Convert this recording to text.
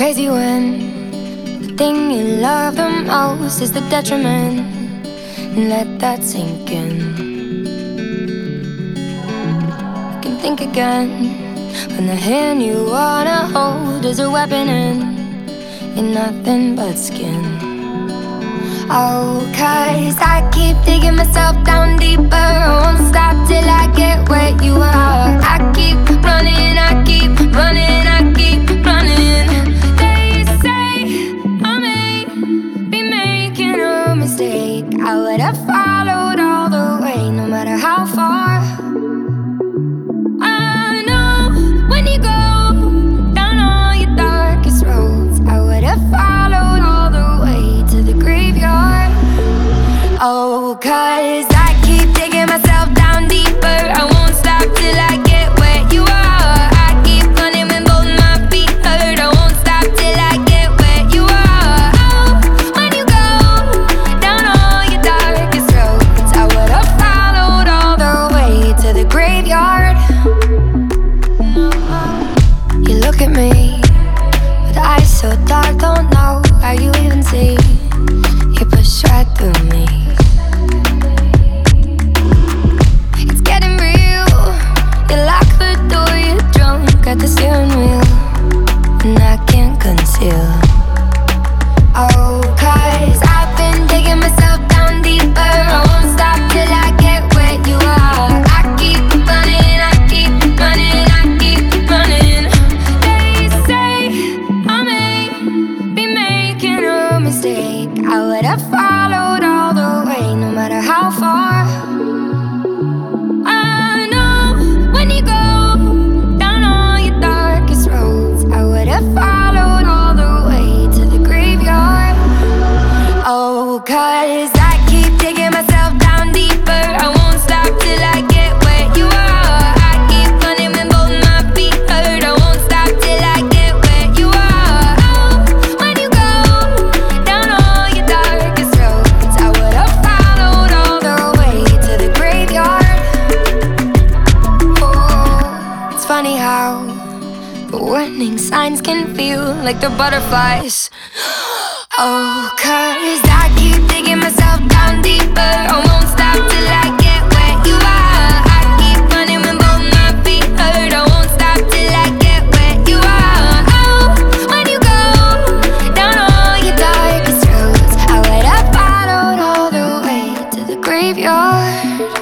crazy when the thing you love the most is the detriment. And let that sink in. You can think again when the hand you wanna hold is a weapon and you're nothing but skin. Oh, cause I keep digging myself down deeper. I would have followed all the way, no matter how far. I know when you go down all your darkest roads, I would have followed all the way to the graveyard. Oh, cause I keep digging myself down deeper. I won't stop till I get where you are. So dark, don't know how you even see. You push right through I would have followed all the way, no matter how far. But warning signs can feel like they're butterflies. Oh, cause I keep digging myself down deeper. I won't stop till I get where you are. I keep running when both my feet hurt. I won't stop till I get where you are. Oh, when you go down all your darkest roads, I would up followed all the way to the graveyard.